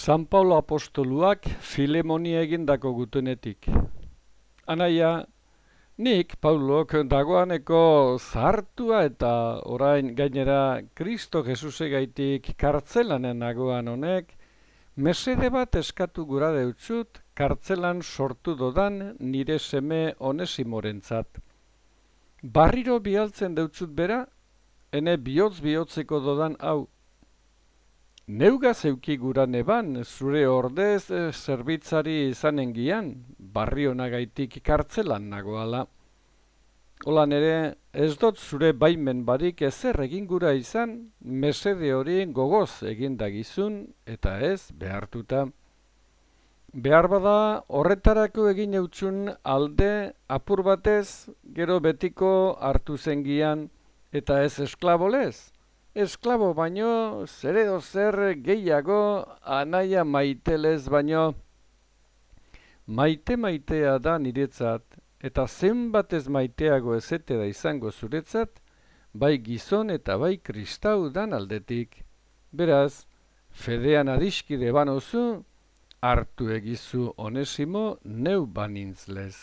San Paulo apostoluak Filemonia egindako gutenetik. Anaia, nik Paulok dagoaneko zahartua eta orain gainera Kristo Jesusegaitik kartzelanen nagoan honek, mesede bat eskatu gura deutzut kartzelan sortu dodan nire seme onesimorentzat. Barriro bialtzen deutzut bera, ene bihotz bihotzeko dodan hau Neuga zeuki gura neban, zure ordez e, zerbitzari izanen gian, barri honagaitik kartzelan nagoala. Olan ere, ez dut zure baimen barik ezer egin gura izan, mesede hori gogoz egindagizun eta ez behartuta. Behar bada horretarako egin eutxun alde apur batez gero betiko hartu zengian eta ez esklabolez. Esklabo baino, zer edo zer gehiago anaia maitelez baino. Maite maitea da niretzat, eta zenbatez maiteago ezete da izango zuretzat, bai gizon eta bai kristau dan aldetik. Beraz, fedean adiskide banozu, hartu egizu onesimo neu banintzlez.